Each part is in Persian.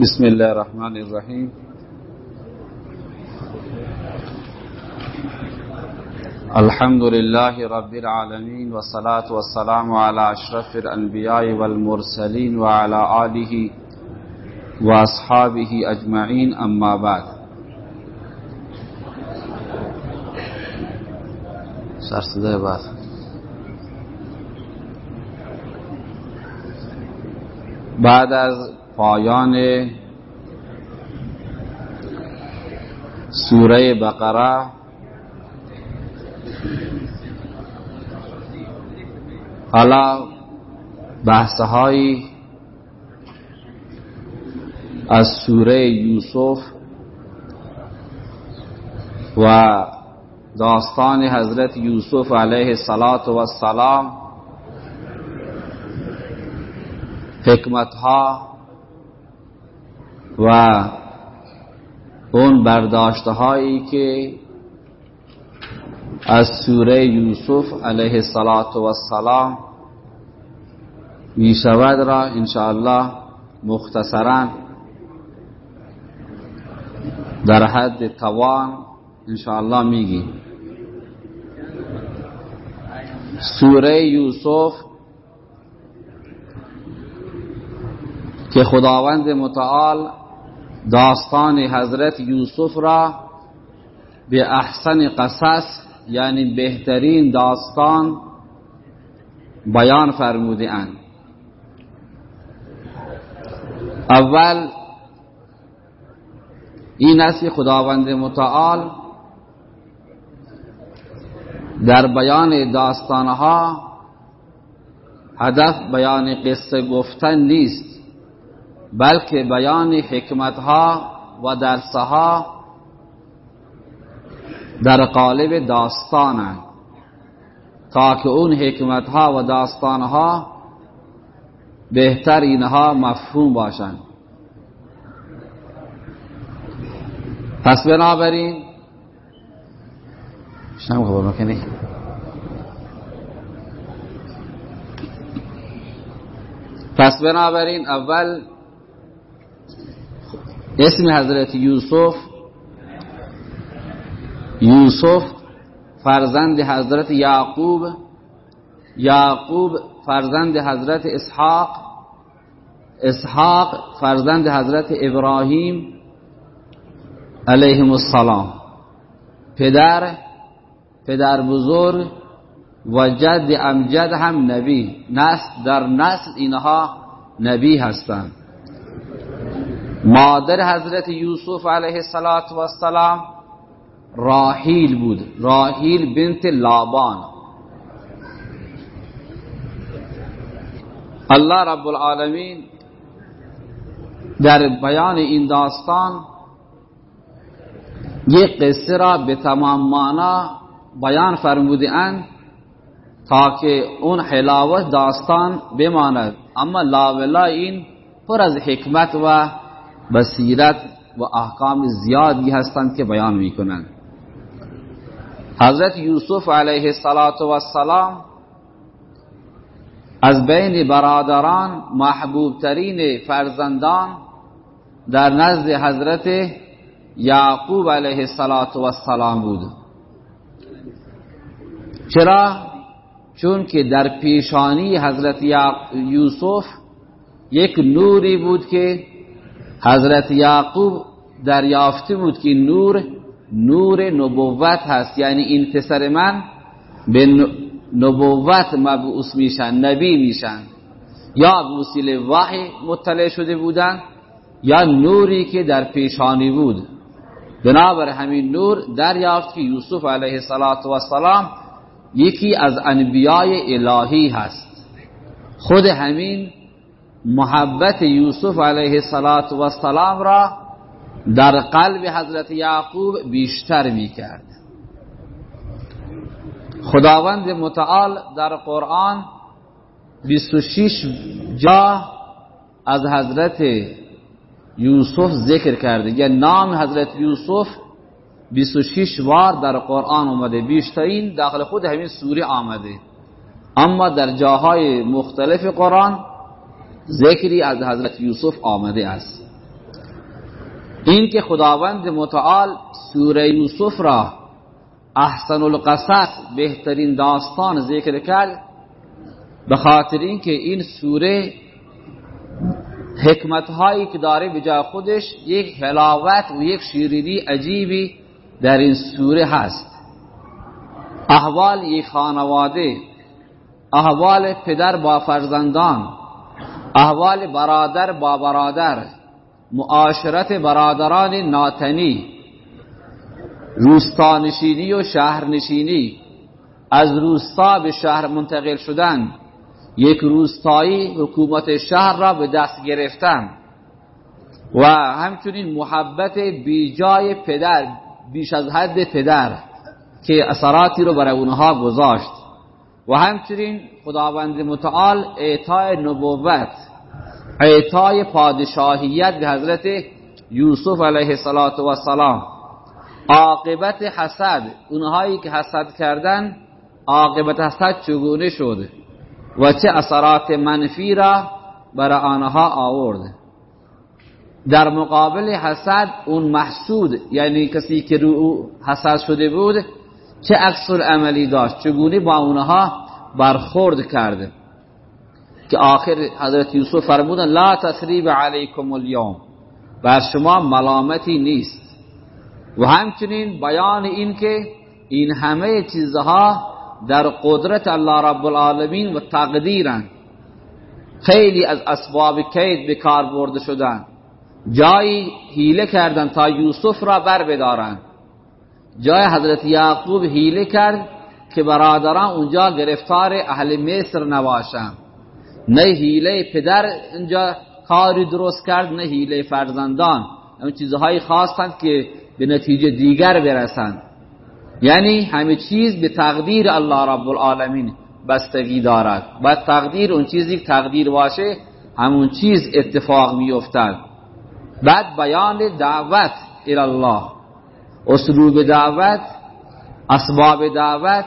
بسم الله الرحمن الرحیم۔ الحمد لله رب العالمين والصلاة والسلام على اشرف الانبياء والمرسلين وعلى آله واصحابه اجمعين اما بعد۔ سرسده بعد۔ بعد از پایان سوره بقره حالا بحثهایی از سوره یوسف و داستان حضرت یوسف علیه السلام حکمتها و اون برداشته هایی که از سوره یوسف علیه السلام می شود را انشاءالله مختصرا در حد توان انشاءالله میگیم. سوره یوسف که خداوند متعال داستان حضرت یوسف را به احسن قصص یعنی بهترین داستان بیان فرموده اند اول این است که خداوند متعال در بیان داستانها هدف بیان قصه گفتن نیست. بلکه بیان حکمتها و درسها در قالب داستانند تا که اون حکمتها و داستانها بهتر اینها مفهوم باشند پس بنابراین شنم خبر مکنی پس بنابراین اول اسم حضرت یوسف یوسف فرزند حضرت یعقوب یعقوب فرزند حضرت اسحاق اسحاق فرزند حضرت ابراهیم علیهم السلام. پدر پدر بزرگ و جد امجد هم نبی. نسل در نسل اینها نبی هستند. مادر حضرت یوسف علیه السلام راحیل بود. راحیل بنت لابان. الله رب العالمین در بیان این داستان یک قصه را به تمام معنا بیان فرموده اند تا که اون حلاوت داستان بماند. اما لاولا این پر از حکمت و بصیرت و احکام زیادی هستند که بیان می‌کنند حضرت یوسف علیه السلام از بین برادران محبوب ترین فرزندان در نزد حضرت یعقوب علیه السلام بود چرا؟ چون که در پیشانی حضرت یوسف یک نوری بود که حضرت یعقوب دریافته بود که نور نور نبوت هست. یعنی این پسر من به نبوت مبعوث میشن نبی میشن. یا وسیله وحی مطلع شده بودن یا نوری که در پیشانی بود. بنابر همین نور دریافت که یوسف علیه السلام یکی از انبیای الهی هست. خود همین محبت یوسف علیه السلام را در قلب حضرت یعقوب بیشتر می کرد خداوند متعال در قرآن 26 جا از حضرت یوسف ذکر کرده. یا نام حضرت یوسف 26 بار در قرآن آمده بیشترین داخل خود همین سوره آمده. اما در جاهای مختلف قرآن ذکری از حضرت یوسف آمده است. این که خداوند متعال سوره یوسف را احسن القصص بهترین داستان ذکر کرد به خاطر اینکه این سوره حکمت هایی که داره به جای خودش یک حلاوت و یک شیرینی عجیبی در این سوره هست. احوال یک خانواده احوال پدر با فرزندان احوال برادر با برادر معاشرت برادران ناتنی روستانشینی و شهرنشینی. از روستا به شهر منتقل شدن یک روستایی حکومت شهر را به دست گرفتن. و همچنین محبت بیجای پدر بیش از حد پدر که اثراتی رو برای اونها گذاشت. و همچنین خداوند متعال اعطای نبوت اعطای پادشاهیت به حضرت یوسف علیه السلام عاقبت حسد اونهایی که حسد کردن عاقبت حسد چگونه شد؟ و چه اثرات منفی را برای آنها آورد؟ در مقابل حسد اون محسود یعنی کسی که رو حسد شده بود چه عکس عملی داشت؟ چگونه با اونها برخورد کرده؟ که آخر حضرت یوسف فرمودن لا تثریب علیکم اليوم. بر شما ملامتی نیست. و همچنین بیان این که این همه چیزها در قدرت الله رب العالمین و تقدیرن خیلی از اسباب کید به کار برده شدن. جایی حیله کردن تا یوسف را بر بدارن. جای حضرت یعقوب حیله کرد که برادران اونجا گرفتار اهل مصر نباشن. نه حیله پدر اونجا کاری درست کرد نه حیله فرزندان. اون چیزهایی خواستند که به نتیجه دیگر برسند یعنی همه چیز به تقدیر الله رب العالمین بستگی دارد. و تقدیر اون چیزی که تقدیر باشه همون چیز اتفاق میافتد. بعد بیان دعوت الله اسلوب دعوت اسباب دعوت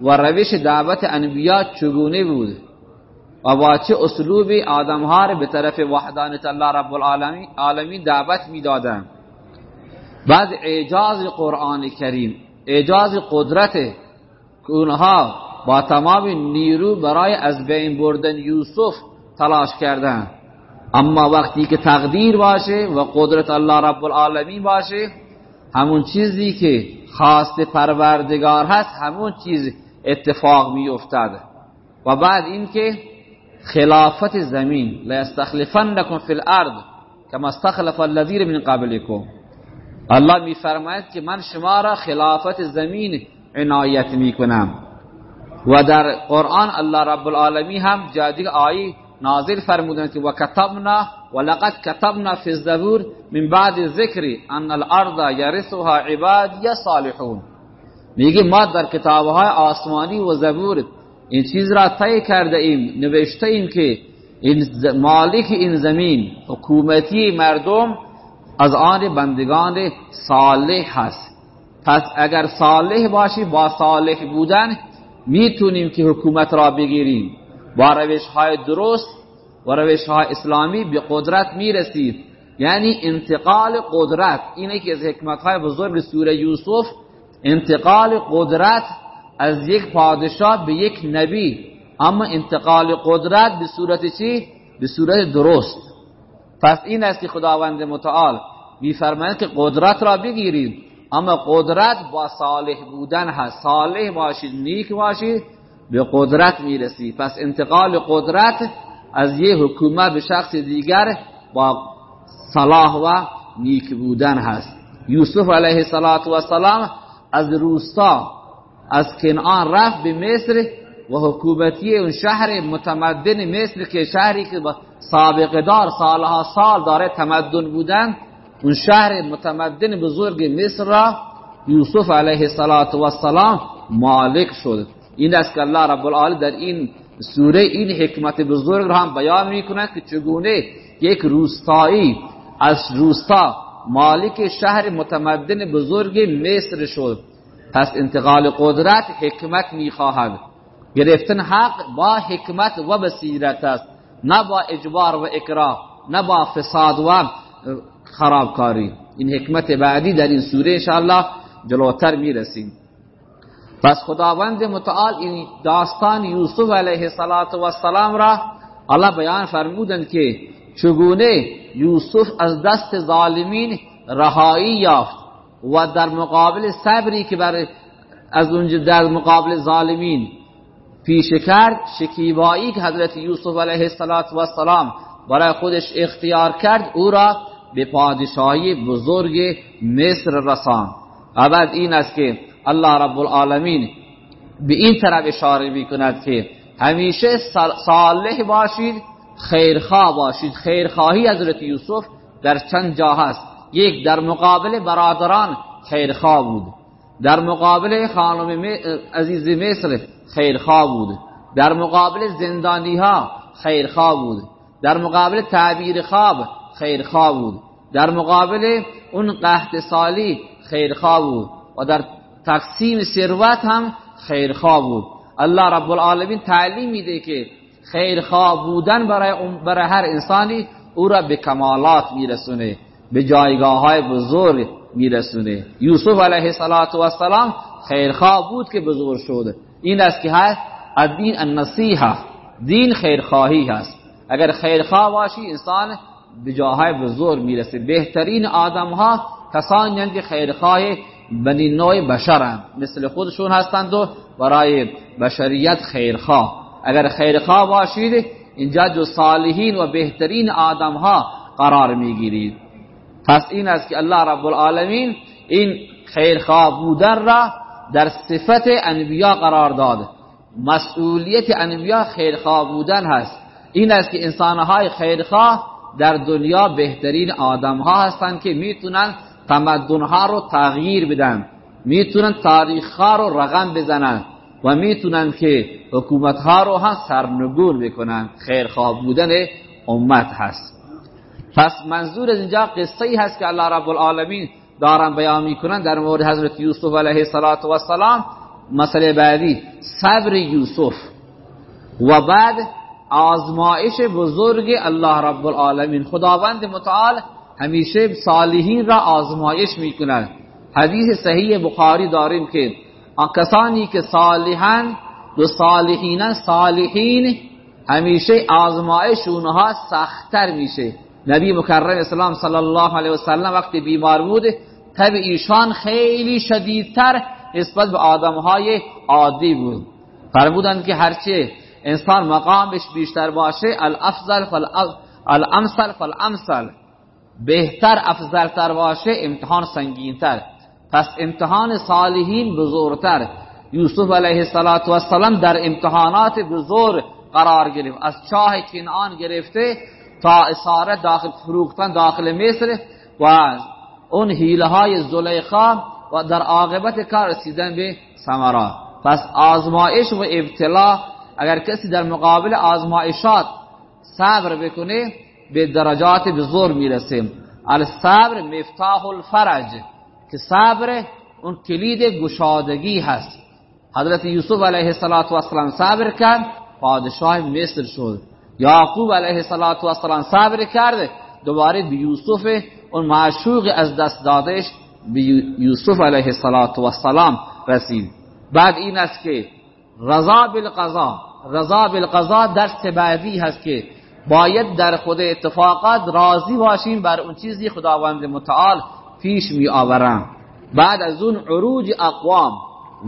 و روش دعوت انبیاء چگونه بود؟ و با چه اسلوب آدمها را به طرف وحدانیت الله رب العالمین دعوت می‌دادند؟ بعد اعجاز قرآن کریم اعجاز قدرت که اونها با تمام نیرو برای از بین بردن یوسف تلاش کردن اما وقتی که تقدیر باشه و قدرت الله رب العالمین باشه همون چیزی که خواست پروردگار هست همون چیز اتفاق می افتاد و بعد اینکه خلافت زمین لا استخلفنکم فی الارض کما استخلف الذین من قبلکم. الله میفرماید که من شما را خلافت زمین عنایت می‌کنم. و در قرآن الله رب العالمین هم جادی آیه نازل فرمودند که و کتبنا و لقد کتبنا فی الزبور من بعد ذکر ان الارض یرثها عبادی صالحون. میگه ما در کتابهای آسمانی و زبور این چیز را طی کرده ایم نوشته ایم که این مالک این زمین حکومتی مردم از آن بندگان صالح هست. پس اگر صالح باشی با صالح بودن می‌تونیم که حکومت را بگیریم. با روش های درست و روش های اسلامی به قدرت می‌رسید. یعنی انتقال قدرت. اینه که از حکمت های بزرگ سوره یوسف انتقال قدرت از یک پادشاه به یک نبی. اما انتقال قدرت به صورت چی؟ به صورت درست. پس این است که خداوند متعال میفرماید که قدرت را بگیرید. اما قدرت با صالح بودن هست. صالح باشید نیک باشید به قدرت می‌رسید. پس انتقال قدرت از یه حکومت به شخص دیگر با صلاح و نیک بودن هست. یوسف علیه السلام از روستا از کنعان رفت به مصر و حکومتی اون شهر متمدن مصر که شهری که سابقه دار سالها سال داره تمدن بودن اون شهر متمدن بزرگ مصر را یوسف علیه السلام مالک شد. این است که الله رب العالمین در این سوره این حکمت بزرگ را هم بیان می‌کند که چگونه یک روستایی از روستا مالک شهر متمدن بزرگ مصر شد. پس انتقال قدرت حکمت می‌خواهد. گرفتن حق با حکمت و بصیرت است نه با اجبار و اکراه نه با فساد و خرابکاری. این حکمت بعدی در این سوره انشاءالله جلوتر می‌رسیم. پس خداوند متعال این داستان یوسف علیه السلام را الله بیان فرمودند که چگونه یوسف از دست ظالمین رهایی یافت و در مقابل صبری که بر از اونجا در مقابل ظالمین پیش کرد شکیبایی که حضرت یوسف علیه السلام برای خودش اختیار کرد او را به پادشاهی بزرگ مصر رسان و بعد این است که الله رب العالمین به این طرف اشاره می کند که همیشه صالح باشید خیرخواه باشید. خیرخواهی حضرت یوسف در چند جا هست. یک در مقابل برادران خیرخواه بود. در مقابل خانم عزیز مصر خیرخواه بود. در مقابل زندانی ها خیرخواه بود. در مقابل تعبیر خواب خیرخواه بود. در مقابل اون قحط سالی خیرخواه بود. و در تقسیم ثروت هم خیرخواه بود. الله رب العالمین تعلیم میده که خیرخواه بودن برای, برای هر انسانی او را به کمالات میرسونه به جایگاه های بزرگ میرسونه. یوسف علیه السلام خیرخواه بود که بزرگ شده این است که هست الدین النصیحه دین خیرخواهی هست. اگر خیرخواه باشی انسان به جاهای بزرگ می‌رسه. بهترین آدم ها کسانی که خیرخواه بنی نوع بشرند مثل خودشون هستند و برای بشریت خیرخواه. اگر خیرخواه باشید اینجا جو صالحین و بهترین آدم ها قرار می‌گیرید. پس این است که الله رب العالمین این خیرخواه بودن را در صفت انبیا قرار داد. مسئولیت انبیا خیرخواه بودن هست. این است که انسانهای خیرخواه در دنیا بهترین آدم ها هستند که می‌تونن تمدن ها رو تغییر بدن. می‌تونن تاریخ ها رو رقم بزنن و می‌تونن که حکومت ها رو هم سرنگون بکنن. خیرخواه بودن امت هست. پس منظور از اینجا قصه ای هست که الله رب العالمین دارن بیان می‌کنن در مورد حضرت یوسف علیه السلام مسئله بعدی صبر یوسف. و بعد آزمایش بزرگ الله رب العالمین. خداوند متعال همیشه صالحین را آزمایش می‌کند حدیث صحیح بخاری داریم که کسانی که صالحان و صالحین صالحین همیشه آزمایش اونها سختتر میشه. نبی مکرم اسلام صلی الله علیه وسلم وقتی بیمار بود تب ایشان خیلی شدیدتر نسبت به آدمهای عادی بود. فرمودند که هرچه انسان مقامش بیشتر باشه الافضل فالامثل فالامثل. بهتر افضلتر باشه امتحان سنگینتر. پس امتحان صالحین بزرگتر. یوسف علیه السلام در امتحانات بزرگ قرار گرفت. از چاه کنعان گرفته تا اسارت داخل فروختن داخل مصر و اون حیله های زلیخا و در عاقبت کار رسیدن به ثمرات پس آزمایش و ابتلا اگر کسی در مقابل آزمایشات صبر بکنه به درجات بزرگ می‌رسیم. الصبر مفتاح الفرج که صبر اون کلید گشادگی هست. حضرت یوسف علیه السلام صبر کرد پادشاه مصر شد. یعقوب علیه السلام صبر کرد دوباره به یوسف اون معشوق از دست دادش به یوسف علیه السلام رسید. بعد این است که رضا بالقضا رضا بالقضا درس بعدی هست که باید در خود اتفاقات راضی باشیم بر اون چیزی خداوند متعال پیش می آورم بعد از اون عروج اقوام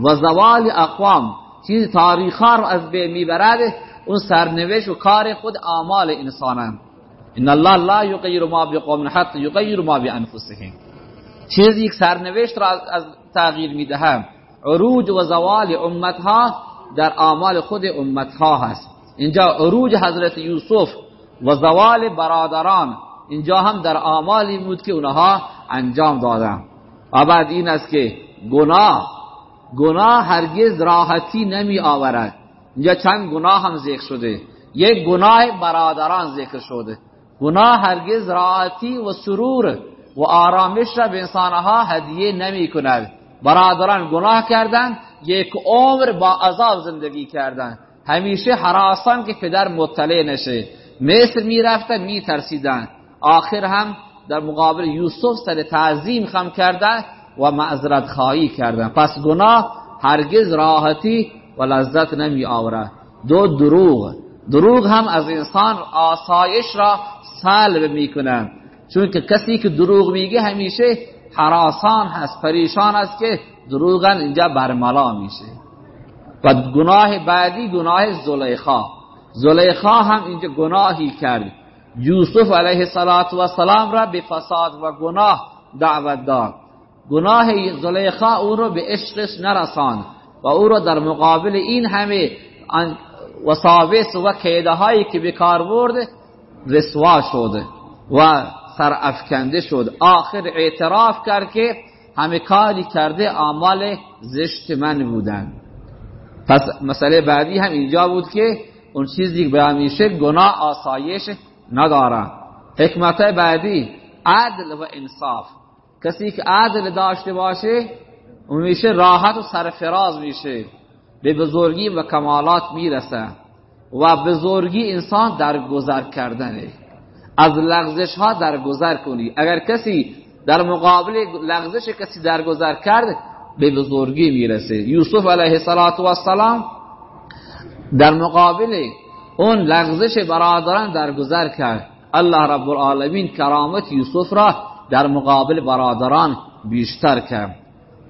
و زوال اقوام چیز تاریخا رو از بین می‌برد اون سرنوشت و کار خود اعمال انسانم ان الله لا یغیر ما بقوم حتی یغیر ما بانفسهم. چیزی یک سرنوشت را از تغییر می‌دهم عروج و زوال امتها در اعمال خود امتها هست. اینجا عروج حضرت یوسف و زوال برادران. اینجا هم در اعمالی بود که اونها انجام دادن. و بعد این است که گناه. گناه هرگز راحتی نمی آورد. اینجا چند گناه هم ذکر شده. یک گناه برادران ذکر شده. گناه هرگز راحتی و سرور و آرامش را به انسانها هدیه نمی کند. برادران گناه کردن یک عمر با عذاب زندگی کردن همیشه حراسان که پدر مطلع نشه. مصر می رفتن می ترسیدن آخر هم در مقابل یوسف سر تعظیم خم کردن و معذرت خواهی کردن. پس گناه هرگز راحتی و لذت نمی آورد. دو دروغ. دروغ هم از انسان آسایش را سلب می‌کنن چون که کسی که دروغ میگه همیشه حراسان هست پریشان است که دروغن اینجا برملا میشه. و گناه بعدی گناه زلیخا. زلیخا هم اینجا گناهی کرد. یوسف علیه السلام را به فساد و گناه دعوت داد. گناه زلیخا او رو به عشقش نرساند و او رو در مقابل این همه وساوس و کیده هایی که به کار برد رسوا شد و سر افکنده شد. آخر اعتراف کرد که همه کاری کرده اعمال زشت من بودن. پس مسئله بعدی هم اینجا بود که اون چیزی به همیشه گناه آسایش نداره حکمت بعدی عدل و انصاف. کسی که عدل داشته باشه اون میشه راحت و سرفراز میشه. به بزرگی و کمالات می‌رسه. و بزرگی انسان در گذر کردنه. از لغزش ها در گذر کنی. اگر کسی در مقابل لغزش کسی در گذر کرد به بزرگی می‌رسه. یوسف علیه السلام در مقابل اون لغزش برادران در گذر کرد. الله رب العالمین کرامت یوسف را در مقابل برادران بیشتر کرد.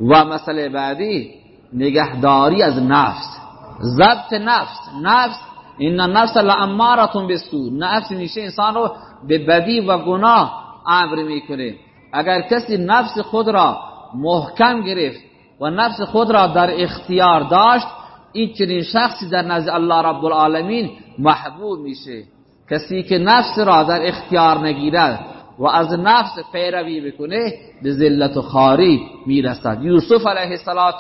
و مسئله بعدی نگهداری از نفس. ضبط نفس. نفس این نفس لامارتون بسو نفس میشه انسان رو به بدی و گناه امر می‌کنه. اگر کسی نفس خود را محکم گرفت و نفس خود را در اختیار داشت این چنین شخصی در نزد الله رب العالمین محبوب میشه. کسی که نفس را در اختیار نگیرد و از نفس پیروی بکنه به ذلت و خاری می‌رسد. یوسف علیه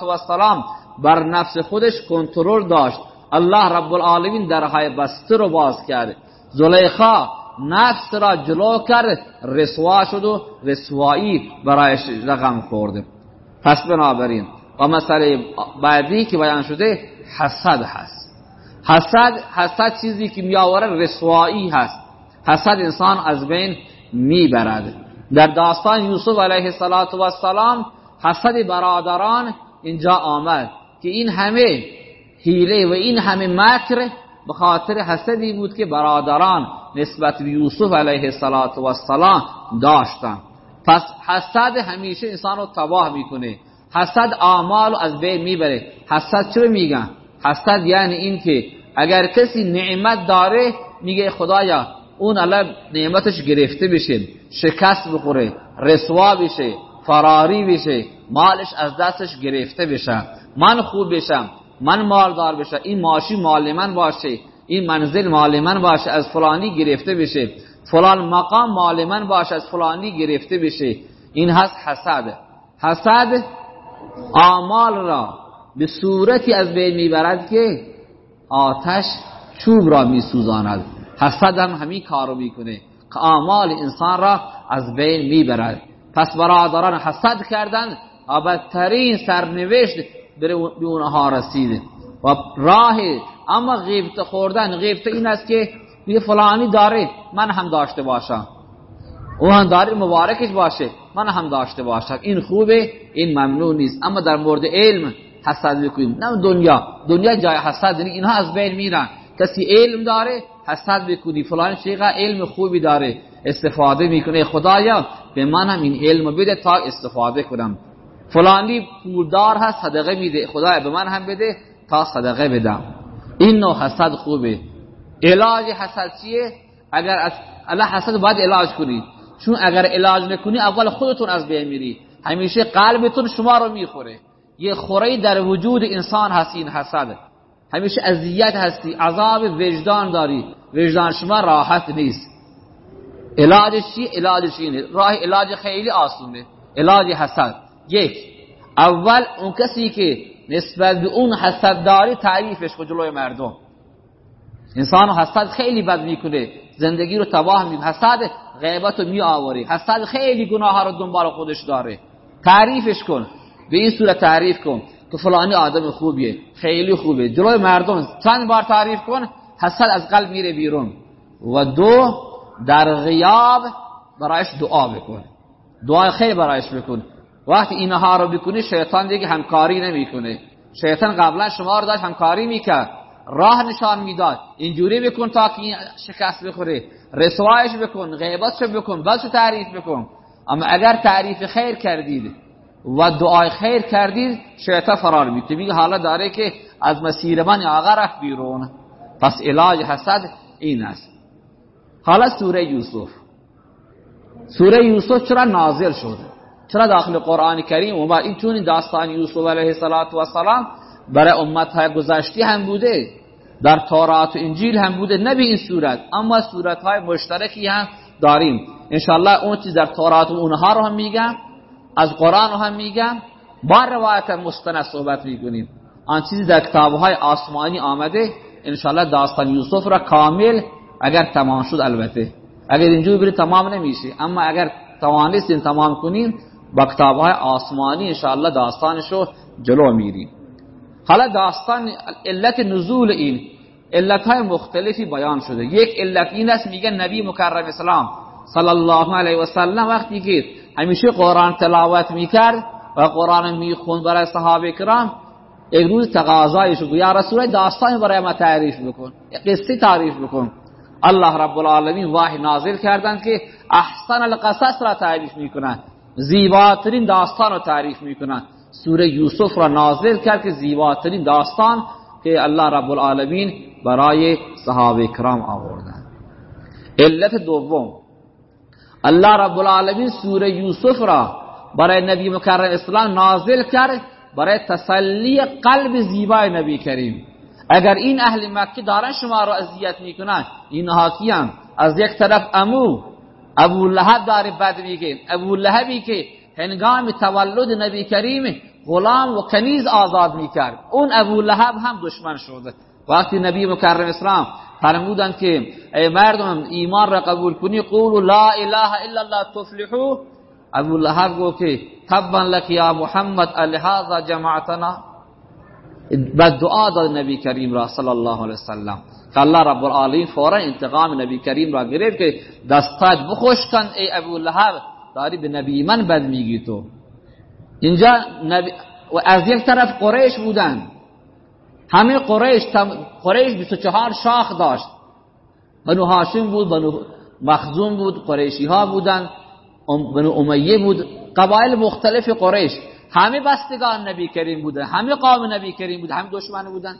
السلام بر نفس خودش کنترل داشت. الله رب العالمین درهای بسته رو باز کرد. زلیخا نفس را جلو کرد رسوا شد و رسوایی برایش رقم خورده پس بنابراین و مسئله بعدی که بیان شده حسد هست. حسد حسد چیزی که میآوره رسوایی هست. حسد انسان از بین می‌برد. در داستان یوسف علیه السلام حسد برادران اینجا آمد که این همه حیله و این همه مکر به خاطر حسدی بود که برادران نسبت به یوسف علیه السلام داشتن. پس حسد همیشه انسان رو تباه می‌کنه. حسد اعمال از بین می‌بره. حسد چرا میگن؟ حسد یعنی این که اگر کسی نعمت داره میگه خدایا اون الان نعمتش گرفته بشه شکست بخوره رسوا بشه فراری بشه مالش از دستش گرفته بشه. من خوب بشم من مالدار بشه این ماشی مال من باشه این منزل مال من باشه از فلانی گرفته بشه. فلان مقام مال من باشه از فلانی گرفته بشه. این هست حسد. حسد آمال را به صورتی از بین می‌برد که آتش چوب را میسوزاند. حسد هم همین کارو می‌کنه که آمال انسان را از بین می‌برد. پس برادران حسد کردن آبدترین سرنوشت به اونها رسیده. و راه اما غیبت خوردن غیبت این است که یه فلانی داره من هم داشته باشم. او هم داره مبارکش باشه من هم داشته باشم. این خوبه این ممنون نیست. اما در مورد علم حسد می‌کنیم. نه دنیا. دنیا جای حسد نیست اینها از بین میرن. کسی علم داره حسد بکنی فلان چقدر علم خوبی داره. استفاده می‌کنه. خدایا به من هم این علم بده تا استفاده کنم. فلانی پولدار هست صدقه میده. خدایا به من هم بده تا صدقه بدم. این نوع حسد خوبه. علاج حسد چیه؟ اگر از الله حسد باید علاج کنید چون اگر علاج نکنی اول خودتون از بین میری. همیشه قلبتون شما رو می‌خوره. یه خوره در وجود انسان هست این حسد. همیشه اذیت هستی عذاب وجدان داری. وجدان شما راحت نیست. علاجش چی؟ علاجش اینه. راه علاج خیلی آسونه. علاج حسد. یک اول اون کسی که نسبت به اون حسد داری تعریفش کن جلوی مردم. انسان حسد خیلی بد می‌کنه. زندگی رو تباه می‌کنه. حسد غیبت رو می آوری حسد خیلی گناه رو دنبال خودش داره. تعریفش کن. به این صورت تعریف کن که فلانی آدم خوبیه خیلی خوبه جلوی مردم چند بار تعریف کن حسد از قلب میره بیرون. و دو در غیاب برایش دعا بکن. دعای خیر برایش بکن. وقتی اینها رو بکنی شیطان دیگه همکاری نمی‌کنه. شیطان قبلا شما رو داشت همکاری می‌کرد. راه نشان می‌داد. اینجوری بکن تا که این شکست بخوره. رسوایش بکن غیبتش بکن بلش تعریف بکن. اما اگر تعریف خیر کردید و دعای خیر کردید شیطان فرار می‌کنه میگه حالا داره که از مسیر من آقا رفت بیرون. پس علاج حسد این است. حالا سوره یوسف. سوره یوسف چرا نازل شد؟ چرا داخل قرآن کریم و این چون داستان یوسف علیه السلام برای امت های گذشتی هم بوده. در تورات و انجیل هم بوده نه به این صورت. اما صورت های مشترکی هم داریم. انشالله اون چیز در تورات و اونها رو هم میگم. از قرآن هم میگم. با روایت مستند صحبت می‌کنیم. آن چیزی در کتاب های آسمانی آمده. انشالله داستان یوسف را کامل اگر تمام شد البته. اگر اینجور بری تمام نمیشه. اما اگر توانستین تمام کنین با کتاب های آسمانی انشاءالله داستانشو جلو میریم حالا داستان علت نزول این. علت های مختلفی بیان شده. یک علت این است میگه نبی مکرم اسلام صلی الله علیه و سلم وقتی که همیشه قرآن تلاوت می‌کرد و قرآن می‌خوند برای صحابه کرام یک روز تقاضای شد یا رسول داستان برای ما تعریف بکن قصه تعریف بکن. الله رب العالمین وحی نازل کردند که احسن القصص را تعریف می‌کنند زیباترین داستان را تعریف می‌کنند. سوره یوسف را نازل کرد که زیباترین داستان که الله رب العالمین برای صحابه کرام آوردند. علت دوم الله رب العالمین سوره یوسف را برای نبی مکرم اسلام نازل کرد برای تسلی قلب زیبای نبی کریم. اگر این اهل مکه دارن شما را اذیت می‌کنن اینها کیان؟ از یک طرف امو ابو لهب داره بد میگه. ابو لهبی که هنگام تولد نبی کریم غلام و کنیز آزاد می‌کرد. اون ابو لهب هم دشمن شده. وقتی نبی مکرم اسلام فرمودند که ای مردم ایمان را قبول کنی قولوا لا اله الا الله تفلحو ابو لهب گفت که تبا لك یا محمد الهذا جمعتنا بعد دعا داد نبی کریم را صلی الله علیه وسلم. که الله رب العالمین فورا انتقام نبی کریم را گرفت که دستات بخوش کن ای ابو لهب. داری به نبی من بد میگی تو. اینجا نبی و از یک طرف قریش بودن. همه قریش قریش 24 شاخ داشت. بنو هاشم بود بنو مخزوم بود قریشی ها بودن بنو امیه بود. قبایل مختلف قریش. همه بستگان نبی کریم بودن همه قوم نبی کریم بودن همه دشمن بودن.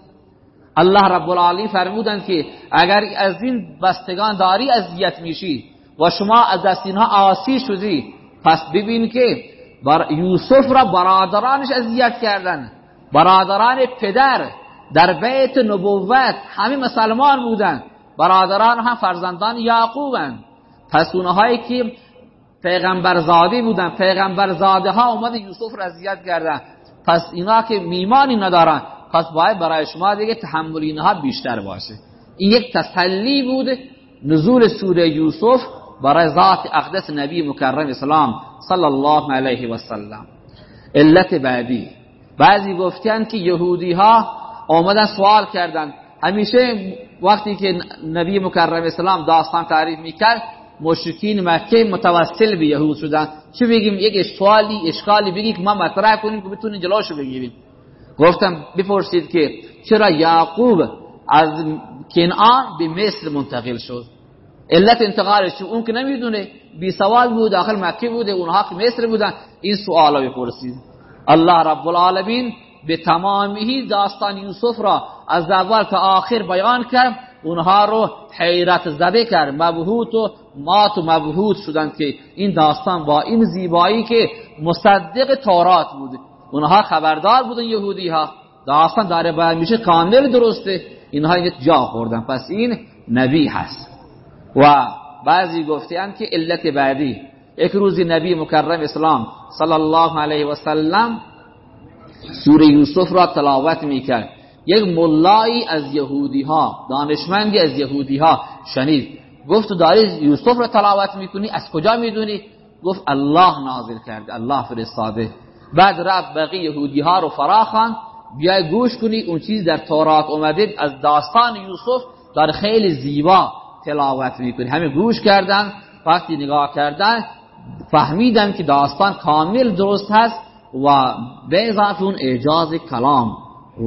الله رب العالمین فرمودن که اگر از این بستگان داری اذیت میشی و شما از دست اینها آسی شدی پس ببین که بر یوسف را برادرانش اذیت کردن. برادران پدر. در بیت نبوت همه مسلمان بودن. برادران هم فرزندان یعقوبن. پس اونهایی که پیغمبر زادی بودن پیغمبر زاده ها اومد یوسف را اذیت کردن. پس اینا که میمانی ندارن. پس باید برای شما دیگه تحمل اینها بیشتر باشه. این یک تسلی بود. نزول سوره یوسف برای ذات اقدس نبی مکرم اسلام صلی الله علیه و سلم. علت بعدی. بعضی گفتن که یهودی ها آمدن سوال کردن. همیشه وقتی که نبی مکرم اسلام داستان تعریف می‌کرد مشرکین مکه متوسل به یهود شدن. چه بگیم؟ یک سوالی اشکالی بگی که ما مطرح کنیم که بتونیم جلوشو بگیریم. گفتم بپرسید که چرا یعقوب از کنعان به مصر منتقل شد؟ علت انتقالش چون اون که نمی‌دونه. بی سوال بود داخل مکه بوده اونها که مصر بودن. این سوالا بپرسید. الله رب العالمین به تمامی داستان یوسف را از اول تا آخر بیان کرد. اونها رو حیرت زده کرد. مبهوت و مات و مبهوت شدند که این داستان با این زیبایی که مصدق تورات بود. اونها خبردار بودن یهودی ها داستان داره بیان میشه کامل درسته. اینها یک جا خوردن. پس این نبی هست. و بعضی گفتیان که علت بعدی. یک روزی نبی مکرم اسلام صلی الله علیه و سلم سوره یوسف را تلاوت می‌کرد. یک ملایی از یهودی ها دانشمندی از یهودی ها شنید. گفت داری یوسف را تلاوت می‌کنی؟ از کجا می‌دونی؟ گفت الله نازل کرده الله فرستاده. بعد رفت بقی یهودی ها رو فراخان بیای گوش کنی اون چیز در تورات اومده از داستان یوسف در خیلی زیبا تلاوت می‌کنی همه گوش کردن وقتی نگاه کردن فهمیدن که داستان کامل درست هست. و به اضافه اون اعجاز کلام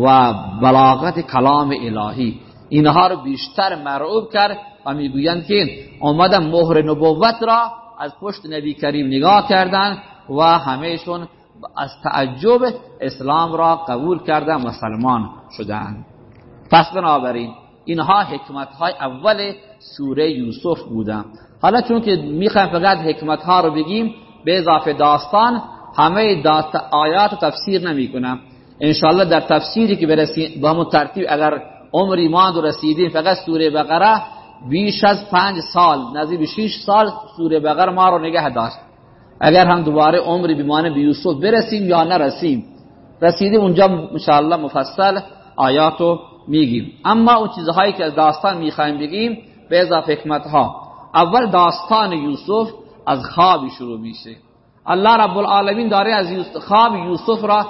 و بلاغت کلام الهی. اینها رو بیشتر مرعوب کرد و می‌گویند که آمدن مهر نبوت را از پشت نبی کریم نگاه کردند و همهشون از تعجب اسلام را قبول کردن مسلمان شدند پس بنابراین اینها حکمت های اول سوره یوسف بودن. حالا چون که می‌خوایم فقط حکمت ها رو بگیم به اضافه داستان همه آیات رو تفسیر نمی کنم. انشاءالله در تفسیری که برسیم با همون ترتیب اگر عمری ماند و رسیدیم فقط سوره بقره بیش از پنج سال نزدیک شش سال سوره بقره ما رو نگه داشت. اگر هم دوباره عمری بیمانه به یوسف برسیم یا نرسیم رسیدیم اونجا انشاءالله مفصل آیاتو میگیم. اما اون چیزهایی که از داستان می‌خوایم بگیم به اضافه حکمت ها اول داستان یوسف از خوابی شروع میشه. الله رب العالمین داره از خواب یوسف را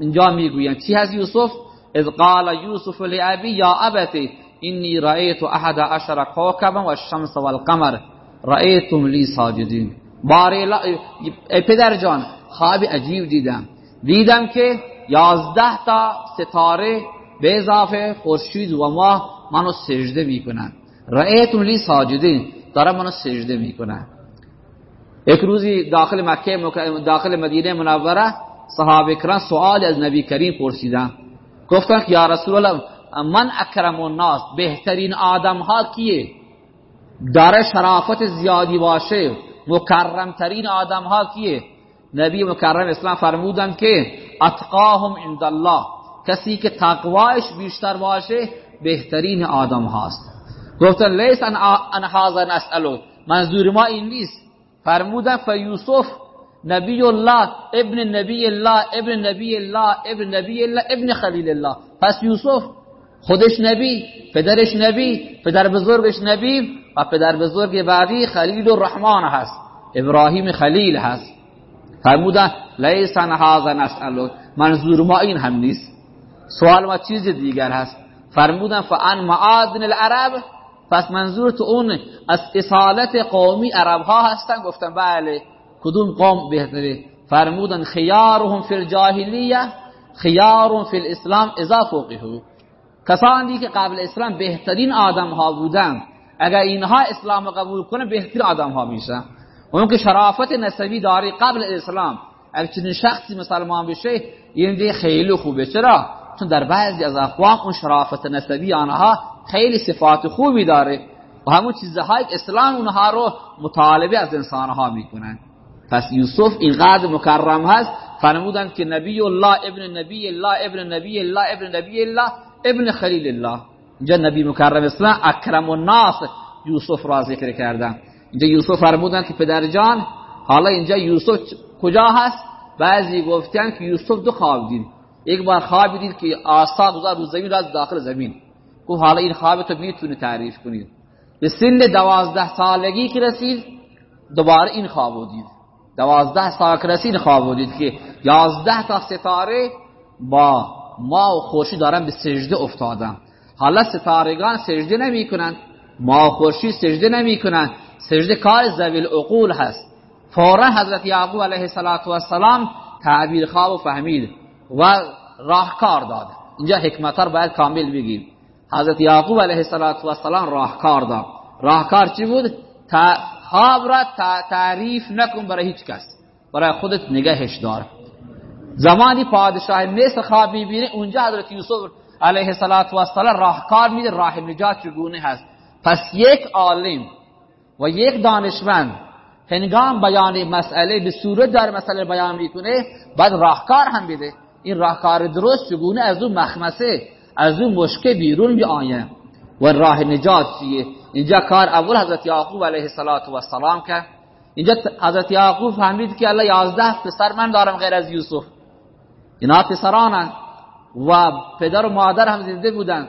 اینجا می‌گوین چی هست یوسف؟ اذ قال یوسف لعبی یا ابتی اینی رأیت احد عشر کوكبا والشمس والقمر رأیتم لی ساجدین. باری پدر جان خواب عجیب دیدم. دیدم که یازده تا ستاره به اضافه خورشید و ماه منو سجده می‌کنن. رأیتم لی ساجدین. داره منو سجده می‌کنن. یک روزی داخل مکه داخل مدینه منوره صحابه کرام سوال از نبی کریم پرسیدن. گفتن یا رسول الله من اکرم الناس بهترین آدم ها کیه؟ داره شرافت زیادی باشه مکرم ترین آدم ها کیه؟ نبی مکرم اسلام فرمودن که اتقاهم عند الله. کسی که تقوایش بیشتر باشه بهترین آدم هاست گفتن لیس ان هذا نسألو منظور ما این نیست. فرمودن فیوسف نبی الله ابن نبی الله ابن نبی الله ابن نبی الله ابن خلیل الله. پس یوسف خودش نبی پدرش نبی پدر بزرگش نبی و پدر بزرگ بعدی خلیل الرحمن هست. ابراهیم خلیل هست. فرمودن لیس ان هذا نسألو منظور ما این هم نیست. سوال ما چیز دیگر هست. فرمودن فان معادن العرب پس منظور تو اون از اصالت قومی عرب ها هستن؟ گفتن بله. کدوم قوم بهتره؟ فرمودن خیارهم فی الجاهلیه خیارهم فی الاسلام اذا فوقه کسانی که قبل اسلام بهترین آدم ها بودن اگر اینها اسلام قبول کنه بهترین آدم ها میشن. اون که شرافت نسبی داری قبل اسلام اگر چنین شخصی مسلمان بشه این خیلی خوبه. چرا؟ چون در بعضی از اقوام اون شرافت نسبی آنها خیلی صفات خوبی داره و همون چیزهایی که اسلام اونها رو مطالبه از انسانها می‌کنن. پس یوسف اینقدر مکرم هست فرمودن که نبی الله ابن نبی الله ابن نبی الله ابن نبی الله ابن خلیل الله. اینجا نبی مکرم اسلام اکرم الناس یوسف را ذکر کردن. اینجا یوسف فرمودن که پدر جان حالا اینجا یوسف کجا هست؟ بعضی گفتن که یوسف دو خواب دید. یک بار خواب دید که آسا گذار رو زمین را داخل زمین. گفت حالا این خواب تو می‌تونی تعریف کنید به سن دوازده سالگی که رسید دوباره این خواب دید. دوازده سال که رسید خواب دید که یازده تا ستاره با ما و خورشید دارن به سجده افتادن. حالا ستارگان سجده نمی کنن ما و خورشید سجده نمی کنن سجده کار زویل عقول هست. فورا حضرت یعقوب علیه السلام تعبیر خواب و فهمید و راهکار داد. اینجا حکمت رو باید کامل بگیم. حضرت یعقوب علیه السلام راهکار داد راهکار چی بود خواب را تعریف نکن برای هیچ کس برای خودت نگهش دار زمانی پادشاه نیست خواب می‌بینه اونجا حضرت یوسف علیه السلام راهکار میده راه نجات چگونه هست پس یک عالم و یک دانشمند هنگام بیان مسئله به صورت در مسئله بیان می‌کنه بعد راهکار هم بده این راهکار درست چگونه از اون مخمسه از اون مشکل بیرون بیاین و راه نجات چیه؟ اینجا کار اول حضرت یعقوب علیه السلام کرد. اینجا حضرت یعقوب فهمید که الله یازده پسر من دارم غیر از یوسف. اینا پسرانن. و پدر و مادر هم زنده بودن.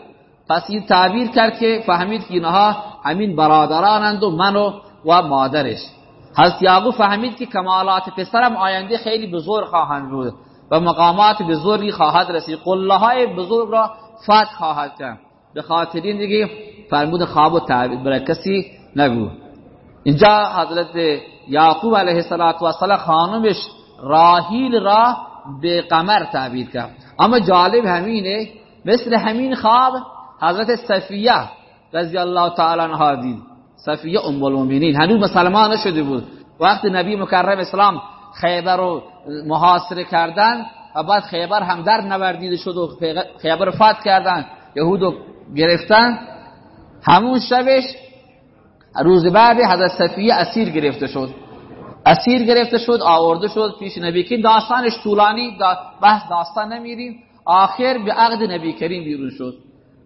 پس این تعبیر کرد که فهمید که اینها همین برادرانند و من و مادرش. حضرت یعقوب فهمید که کمالات پسرم آینده خیلی بزرگ خواهند بود و مقامات بزرگی خواهد رسید. قله های بزرگ را فتح خواهد کرد. به خاطر این دیگه فرمود خواب و تعبیر برای کسی نگو. اینجا حضرت یعقوب علیه السلام خانمش راهیل را به قمر تعبیر کرد. اما جالب همینه مثل همین خواب حضرت صفیه رضی الله تعالی عنها دید. صفیه ام المؤمنین. هنوز مسلمان نشده بود. وقتی نبی مکرم اسلام خیبر رو محاصره کردن و بعد خیبر هم در نوردیده شد و خیبر فتح کردن یهودو گرفتن. همون شبش روز بعد حضرت صفیه اسیر گرفته شد. اسیر گرفته شد آورده شد پیش نبی که داستانش طولانی بحث داستان نمیریم. آخر به عقد نبی کریم بیرون شد.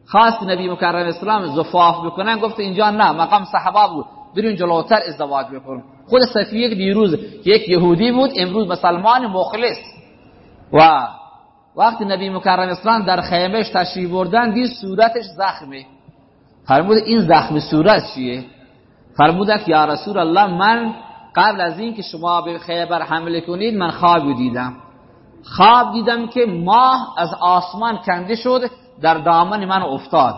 خواست نبی مکرم اسلام زفاف بکنن گفت اینجا نه مقام صحابه بود. بریم جلوتر ازدواج بکنم خود صفیه دیروز یک یهودی بود امروز مسلمان مخلص. و وقتی نبی مکرم اسلام در خیمهش تشریف بردن دید صورتش زخمه. فرمود این زخم صورت چیه؟ فرمود که یا رسول الله من قبل از این که شما به خیبر حمله کنید من خواب دیدم. خواب دیدم که ماه از آسمان کنده شد در دامن من افتاد.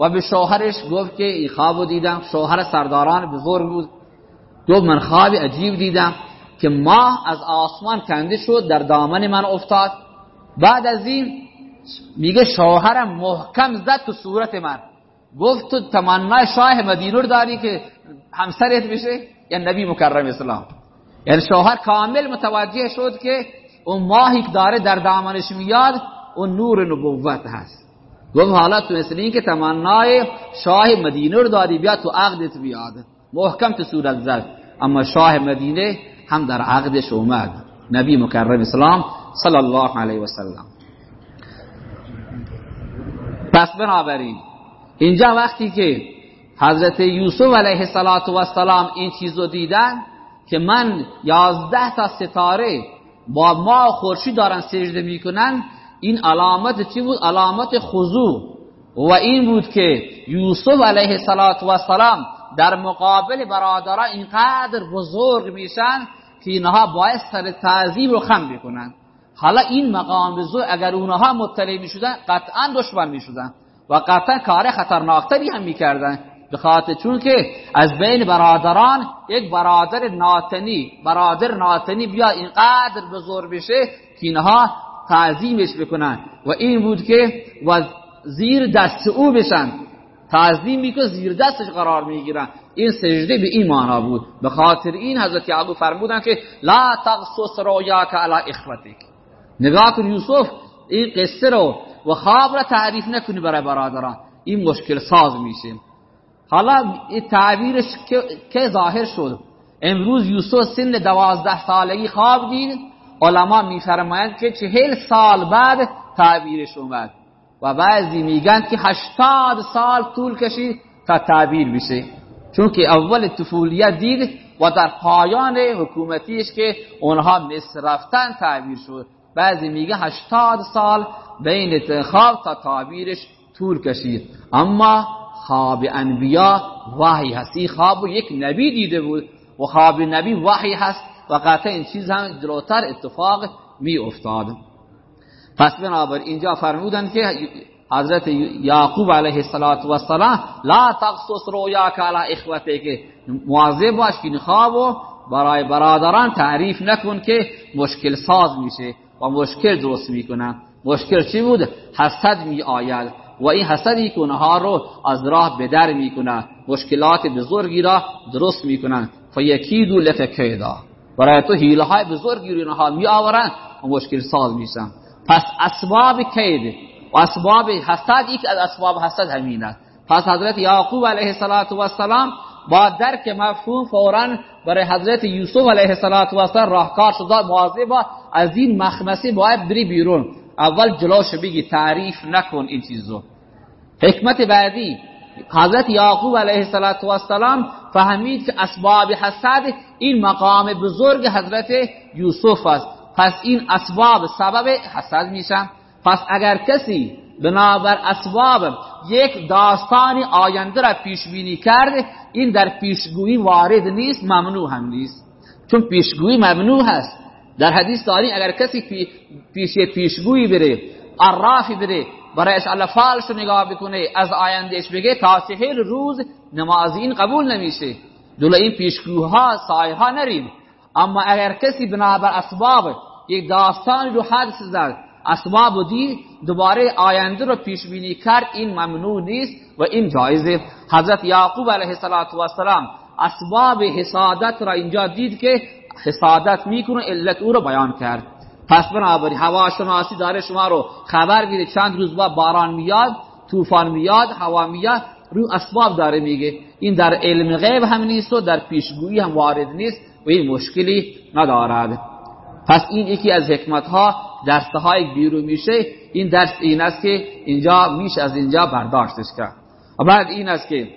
و به شوهرش گفت که این خواب دیدم. شوهر سرداران بزرگ بود. گفت من خواب عجیب دیدم. که ماه از آسمان کنده شد در دامن من افتاد. بعد از این میگه شوهرم محکم زد تو صورت من. گفت تو تمنای شاه مدینه داری که همسرت بشه؟ یا نبی مکرم اسلام یعنی شوهر کامل متوجه شد که اون ماهی که داره در دامنش میاد اون نور نبوت هست. گفت حالا تو مثل این که تمنای شاه مدینه داری بیاد تو عقدت بیاد. محکم تو صورت زد. اما شاه مدینه هم در عقدش اومد. نبی مکرم اسلام صلی الله علیه و سلم پس بنابراین اینجا وقتی که حضرت یوسف علیه السلام این چیزو دیدن که من یازده تا ستاره با ما خورشید دارن سجده می‌کنن این علامت چی بود؟ علامت خضوع. و این بود که یوسف علیه السلام در مقابل برادران اینقدر بزرگ میشن که اینها باید سر تعظیم رو خم بکنن حالا این مقام بزرگ اگر اونها مطلع می‌شدن قطعا دشمن می‌شدن و قطعا کار خطرناکتری هم می‌کردن. به خاطر چون که از بین برادران یک برادر ناتنی برادر ناتنی بیا اینقدر بزرگ بشه که اینها تعظیمش بکنن. و این بود که و زیر دست او بشن. تعظیم می‌کنه زیر دستش قرار می‌گیرن. این سجده به این معنا بود. به خاطر این حضرت یعقوب فرمودن که لا تقصص رؤیاک علی اخوتک. نگاه کن یوسف این قصه رو و خواب را تعریف نکنی برای برادران. این مشکل ساز میشه. حالا این تعبیرش که ظاهر شد. امروز یوسف سن دوازده سالگی خواب دید علما میفرمایند که چهل سال بعد تعبیرش اومد. و بعضی میگن که هشتاد سال طول کشید تا تعبیر بشه چون که اول طفولیت دید و در پایان حکومتیش که اونها مصر رفتن تعبیر شد. بعضی میگه هشتاد سال بین خواب تا تعبیرش طول کشید. اما خواب انبیا وحی هست. این خواب یک نبی دیده بود و خواب نبی وحی هست و قطع این چیز هم جلوتر اتفاق می افتاد پس بنابر اینجا فرمودن که حضرت یعقوب علیه السلام لا تقصص رویاک علی اخوته که مواظب باش که خواب برای برادران تعریف نکن که مشکل ساز میشه و مشکل درست می‌کنن. مشکل چی بود؟ حسد می آید و این حسدی که رو از راه به در می‌کنه مشکلات بزرگی را درست می‌کنن. فیکیدو لک کیدا برای تو حیله های بزرگی رو اونها می آورن و مشکل ساز میشن. پس اسباب کید و اسباب حسد یک از اسباب حسد همین است. پس حضرت یعقوب علیه السلام با درک مفهوم فورا برای حضرت یوسف علیه السلام راهکار شد. مواظب از این مخمسه باید بری بیرون. اول جلوش بگی تعریف نکن این چیزو. حکمت بعدی حضرت یعقوب علیه السلام فهمید که اسباب حسد این مقام بزرگ حضرت یوسف است. پس این اسباب سبب حسد میشن. پس اگر کسی بنابر اسباب یک داستانی آینده را پیش بینی کرد این در پیشگویی وارد نیست ممنوع هم نیست. چون پیشگویی ممنوع هست. در حدیث داریم اگر کسی پیش پیشگویی بره عرافی بره برایش الله فالش نگاه بکنه از آیندهش بگه تا روز نمازی این قبول نمیشه. جلو این پیشگوها ها سایه ها نریم اما اگر کسی بنابر اسباب یک داستان رو حدث زد. اسباب دی دوباره آینده رو پیش بینی کرد. این ممنوع نیست و این جایزه. حضرت یعقوب علیه السلام اسباب حسادت را اینجا دید که حسادت می‌کنه علت او رو بیان کرد. پس بنابراین هوا شناسی داره شما رو خبر میده. چند روز با باران میاد طوفان میاد هوا میاد رو اسباب داره میگه. این در علم غیب هم نیست و در پیشگویی هم وارد نیست و این مشکلی ندارد. پس این یکی از حکمت ها درسته های بیرون میشه این درس این است که اینجا میش از اینجا برداشتش کرد. و بعد این است که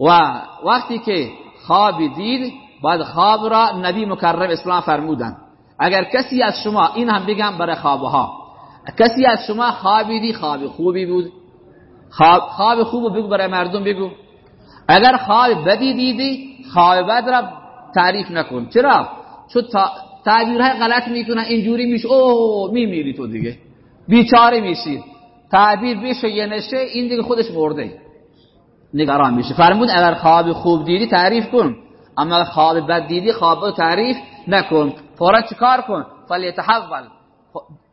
و وقتی که خواب دید بعد خواب را نبی مکرم اسلام فرمودن اگر کسی از شما این هم بگم برای خوابها کسی از شما خوابی دی خواب خوبی بود. خواب, خواب خوب بگو برای مردم بگو. اگر خواب بدی دیدی خواب بد را تعریف نکن. چرا؟ چون تعبیرهای غلط می‌کنن اینجوری میشه. اوه میمیری تو دیگه. بیچاره میشی. تعبیر بشه یه نشه این دیگه خودش مرده نگران میشه فرمود اگر خواب خوب دیدی تعریف کن. اما خواب بد دیدی خواب تعریف نکن. فورا چیکار کن؟ فلیتحول.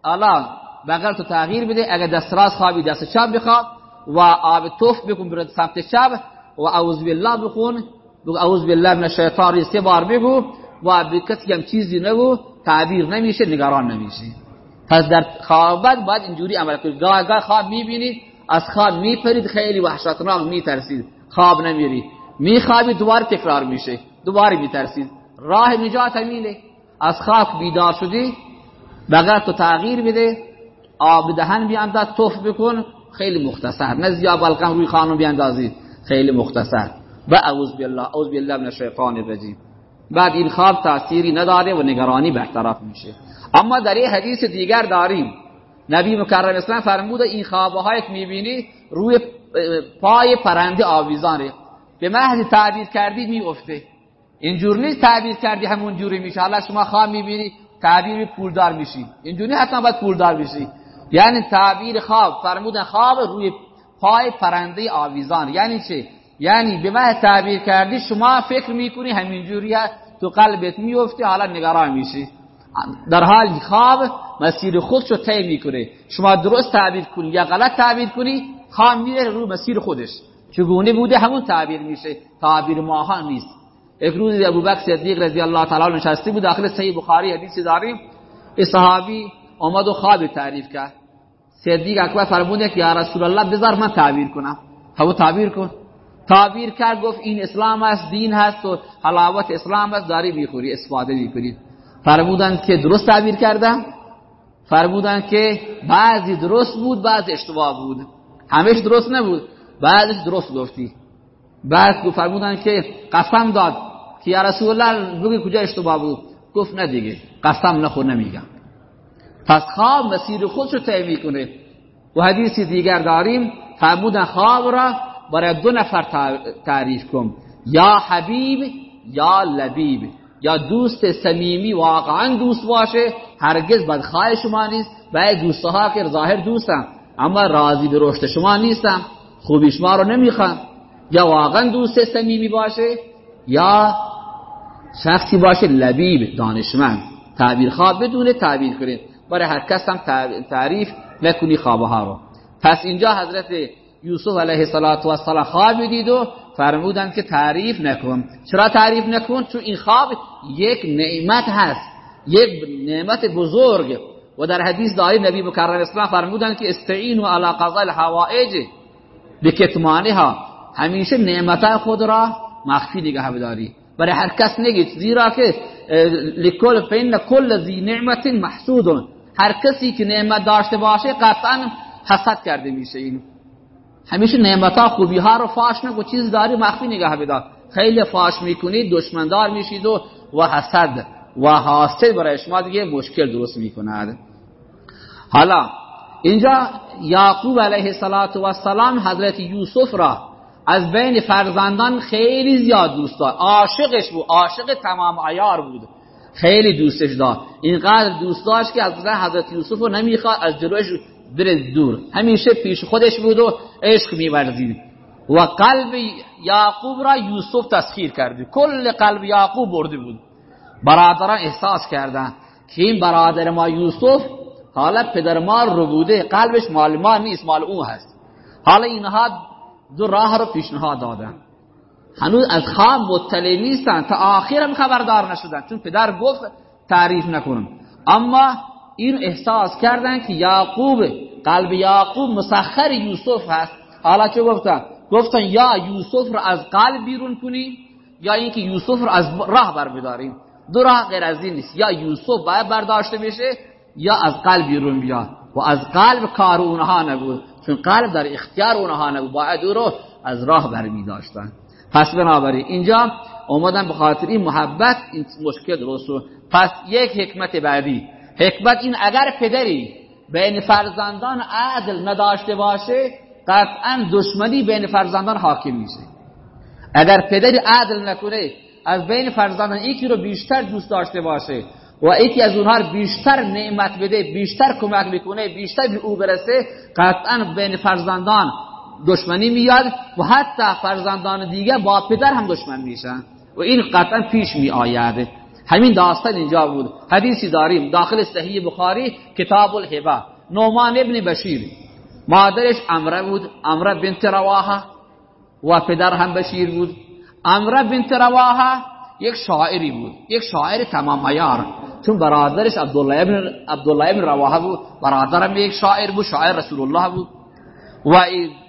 الله بغل تو تغییر بده. اگر دست راست خوابی دست چپ بخواب. و آب توف بکن برد سمت چپ و اعوذ بالله بخون. بگو اعوذ بالله من الشیطان. سه بار بگو. و به کسی هم چیزی نگو تعبیر نمیشه نگران نمیشه پس در خوابت باید اینجوری عمل کنید گاه گاه خواب می‌بینید از خواب میپرید خیلی وحشتناک میترسید. خواب نمیری. میخوابید دوباره تکرار میشه. دوباره میترسید راه نجات همینه. از خواب بیدار شدی بغیر تو تغییر بده آب دهن بیانداز توف بکن. خیلی مختصر. نه زیاد بلقم روی خانم بیاندازی. خیلی مختصر. و اعوذ بالله اعوذ بالله من الشیطان الرجیم. بعد این خواب تأثیری نداره و نگرانی برطرف میشه. اما در این حدیث دیگر داریم. نبی مکرم اسلام فرموده این خوابهایی که می‌بینی روی پای پرنده آویزانه. به محض تعبیر کردی میفته اینجور نیست تعبیر کردی همون جوری میشه. حالا شما خواب می‌بینی تعبیر پولدار میشی. اینجوری حتما باید پولدار بشی. یعنی تعبیر خواب. فرمودن خواب روی پای پرنده آویزان یعنی چه؟ یعنی به محض تعبیر کردی شما فکر می‌کنی همینجوری تو قلبت میفته حالا نگران میشی. در حال خواب مسیر خودشو طی می‌کنه. شما درست تعبیر کنی یا غلط تعبیر کنی خواب میره رو مسیر خودش. چگونه بوده؟ همون تعبیر میشه. تعبیر ماها نیست. یک روز ابو بکر صدیق رضی الله تعالی نشسته بود داخل صحیح بخاری حدیث داریم. صحابی اومد و خواب تعریف کرد. صدیق اکبر فرموده که یا رسول الله بذار من تعبیر کنم. تو تعبیر کن. تعبیر کرد گفت این اسلام است دین هست و حلاوت اسلام است داری می‌خوری استفاده می‌کنید فرمودن که درست تعبیر کردم. فرمودن که بعضی درست بود بعضی اشتباه بود. همش درست نبود بعضش درست گفتی. بعد فرمودن که قسم داد که یا رسول الله بگی کجا اشتباه بود؟ گفت نه دیگه قسم نخور نمیگم. پس خواب مسیر خودش رو طی می‌کنه. و حدیثی دیگر داریم. فرمودن خواب را برای دو نفر تعریف کن. یا حبیب یا لبیب. یا دوست صمیمی واقعا دوست باشه. هرگز بدخواه شما نیست. باید دوستها که ظاهر دوستم. اما راضی به رشد شما نیستم. خوبی شما رو نمی‌خوام. یا واقعا دوست صمیمی باشه یا شخصی باشه لبیب دانشمند. تعبیر خواب بدونه تعبیر کنید. برای هر کس هم تعریف نکنی خوابه ها رو. پس اینجا حضرت یوسف علیه السلام خواب دید و فرمودن که تعریف نکن. چرا تعریف نکن؟ چون این خواب یک نعمت هست. یک نعمت بزرگ. و در حدیث داری نبی مکرم اسلام فرمودن که استعینوا علی قضاء الحوائج بکتمانها. همیشه نعمت خود را مخفی نگه بداری برای هر کس نگید. زیرا که لکل فین کل ذی نعمت محسود. هر کسی که نعمت داشته باشه قطعا حسد کرده میشه این. همیشه نعمتا خوبی ها رو فاش نگو چیز داری مخفی نگه بدار خیلی فاش می‌کنید دشمندار میشید و و حسد و حاسد برای شما دیگه مشکل درست می‌کند. حالا اینجا یعقوب علیه السلام حضرت یوسف را از بین فرزندان خیلی زیاد دوست داشت عاشقش بود عاشق تمام عیار بود. خیلی دوستش داشت. اینقدر دوست داشت که از حضرت یوسف رو نمی‌خواد از جلوش بره دور. همیشه پیش خودش بود و عشق میورزید. و قلب یعقوب را یوسف تسخیر کرده. کل قلب یعقوب برده بود. برادران احساس کردن که این برادر ما یوسف حالا پدر مال رو بوده. قلبش مال ما نیست مال اون هست. حالا اینها دو راه رو پیشنهاد دادن. هنوز از خواب مطلع نیستن تا آخرم خبردار نشدن. چون پدر گفت تعریف نکنم اما این احساس کردن که یعقوب قلب یعقوب مسخر یوسف هست. حالا چه گفتن؟ گفتن یا یوسف رو از قلب بیرون کنیم یا اینکه یوسف رو از راه بر بداریم دو راه غیر از این نیست. یا یوسف باید برداشته بشه یا از قلب بیرون بیاد. و از قلب کار اونها نبود. چون قلب در اختیار اونها نبود. باید او رو از راه برمی داشتن. پس بنابراین اینجا اومدن به خاطر این محبت این مشکل درست پس یک حکمت بعدی. حکمت این اگر پدری بین فرزندان عدل نداشته باشه قطعا دشمنی بین فرزندان حاکم میشه. اگر پدری عدل نکنه از بین فرزندان یکی رو بیشتر دوست داشته باشه و یکی از اونها بیشتر نعمت بده بیشتر کمک می‌کنه بیشتر به او برسه قطعا بین فرزندان دشمنی میاد و حتی فرزندان دیگه با پدر هم دشمن میشن. و این قطعا پیش می آید همین داستان اینجا بود. حدیثی داریم. داخل صحیح بخاری کتاب الهبه نومان ابن بشیر. مادرش امره بود. امره بنت رواحه و پدر هم بشیر بود. امره بنت رواحه یک شاعری بود. یک شاعر تمام عیار چون برادرش عبدالله ابن عبدالله ابن رواحه بود. برادرم یک شاعر بود. شاعر رسول الله بود. و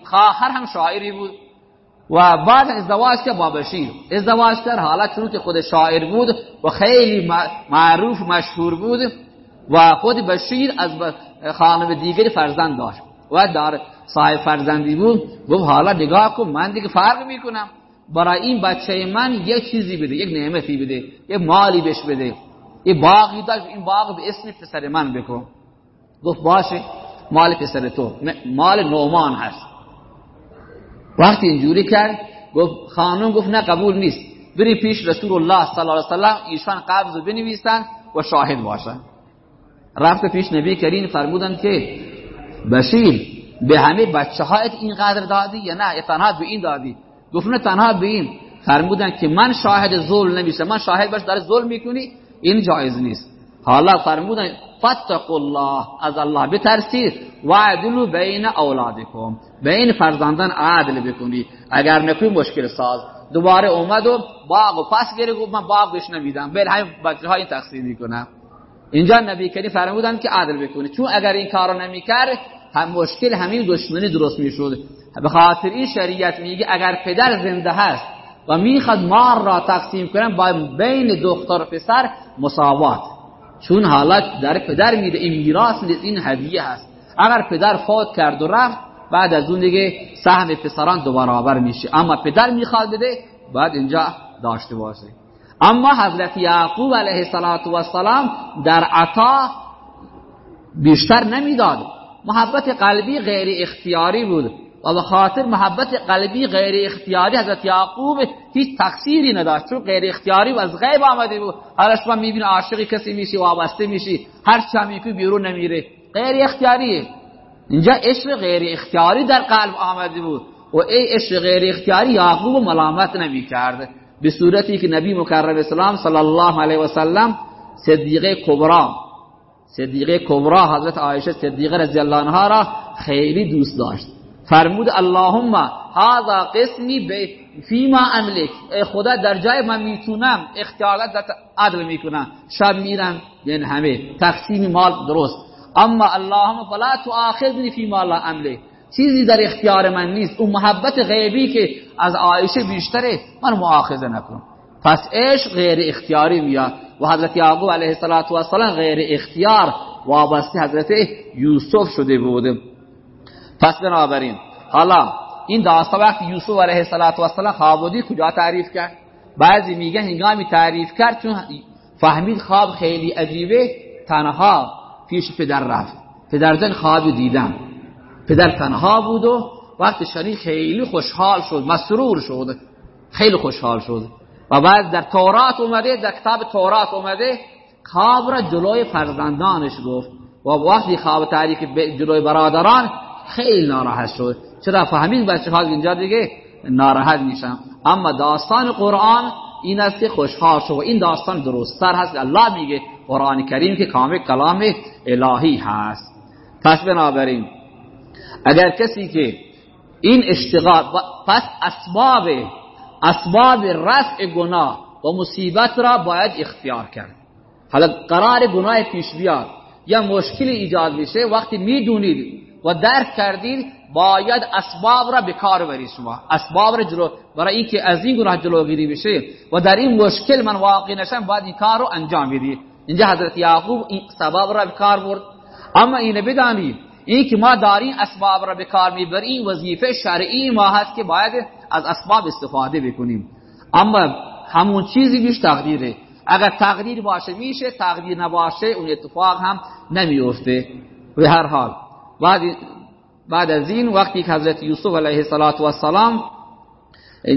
خواهر هم شاعری بود. و بعد ازدواج که با بشیر. ازدواج کرد حالا چون که خود شاعر بود و خیلی معروف مشهور بود و خود بشیر از خانم دیگر فرزند داشت و دار صاحب فرزندی بود. گفت حالا نگاه کن من دیگه فرق می‌کنم. برای این بچه من یک چیزی بده یک نعمتی بده یک مالی بهش بده. یه باغی داشت این باغ به اسم پسر من بکن. گفت باشه مال پسر تو. مال نومان هست. وقتی اینجوری کرد گفت خانم گفت نه قبول نیست. بری پیش رسول الله صلی الله علیه وسلم ایشان قبض بنویسن و شاهد باشن. رفت پیش نبی کریم فرمودن که بشیر به همه بچه هایت اینقدر دادی یا نه؟ تنها به این دادی؟ گفت نه تنها به این. فرمودن که من شاهد ظلم نمیشه من شاهد باش داره ظلم می‌کنی این جایز نیست. حالا فرمودن فتق الله از الله بترسید. و بین اولادکم بین فرزندان عدل بکنی. اگر نکنی مشکل ساز. دوباره اومد و باغ و پس گره گفت من باغ بهش نمیدم. بل همین بچه های تقسیم می‌کنم اینجا نبی کریم فرمودن که عدل بکنی. چون اگر این کارو نمی‌کرد هم مشکل همین دشمنی درست می‌شد. به خاطر این شریعت میگه اگر پدر زنده هست و می‌خواد مار را تقسیم کنن با بین دختر و پسر مساوات. چون حالت در پدر میده. این میراث این هدیه هست. اگر پدر فوت کرد و رفت بعد از اون دیگه سهم پسران دو برابر میشه. اما پدر می‌خواد بده بعد اینجا داشته باشه. اما حضرت یعقوب علیه السلام در عطا بیشتر نمی‌داد. محبت قلبی غیر اختیاری بود و به خاطر محبت قلبی غیر اختیاری حضرت یعقوب هیچ تقصیری نداشت. چون غیر اختیاری و از غیب آمده بود. حالا شما می‌بینی عاشق کسی میشی وابسته میشی. هر هم بیرون نمیره. غیر اختیاریه اینجا عشق غیر اختیاری در قلب آمده بود. و ای عشق غیر اختیاری یعقوب ملامت نمی کرد به صورتی که نبی مکرم اسلام صلی الله علیه و سلم صدیقه کبرا صدیقه کبرا حضرت عایشه صدیقه رضی الله عنها را خیلی دوست داشت. فرمود اللهم هذا قسمی فیما املک. ای خدا در جای من می‌تونم اختیارات عدل می‌کنم. شب میرم یعنی همه. تقسیم مال درست. اما اللهم فلا تؤاخذنی فیما لا املک چیزی در اختیار من نیست. اون محبت غیبی که از عایشه بیشتره من مؤاخذه نکن پس عشق غیر اختیاری میاد. و حضرت یعقوب علیه السلام غیر اختیار وابسته حضرت یوسف شده بوده پس بنابراین حالا این داستان وقتی یوسف علیه السلام خوابودی کجا تعریف کرد؟ بعضی میگن هنگامی تعریف کرد چون فهمید خواب خیلی عجیبه تنها پیش پدر رفت. پدر خواب دیدم. پدر تنها بود و وقت شنید خیلی خوشحال شد مسرور شد. خیلی خوشحال شد. و بعد در تورات اومده در کتاب تورات اومده خواب را جلوی فرزندانش گفت. و وقتی خواب تعریف جلوی برادران خیلی ناراحت شد. چرا فهمید بچه ها اینجا دیگه؟ ناراحت میشم. اما داستان قرآن این است که خوشحال شو. این داستان درستتر هست. الله میگه قرآن کریم که کامل کلام الهی هست. پس بنابراین اگر کسی که این اشتغال پس اسباب اسباب رفع گناه و مصیبت را باید اختیار کرد. حالا قرار گناه پیش بیاد یا مشکلی ایجاد میشه وقتی می‌دونید و درک کردید باید اسباب را به کار برید شما. اسباب را جلو برای اینکه از این گناه جلوگیری بشه و در این مشکل من واقع نشم باید این کار رو انجام بدید اینجا حضرت یعقوب سبب را به کار برد. اما این بدانید این که ما داریم اسباب را به کار می‌بریم وظیفه شرعی ما هست که باید از اسباب استفاده بکنیم. اما همون چیزی بیش تقدیره. اگر تقدیر باشه میشه تقدیر نباشه اون اتفاق هم نمیفته به هر حال بعد بعد از این وقتی که حضرت یوسف علیه السلام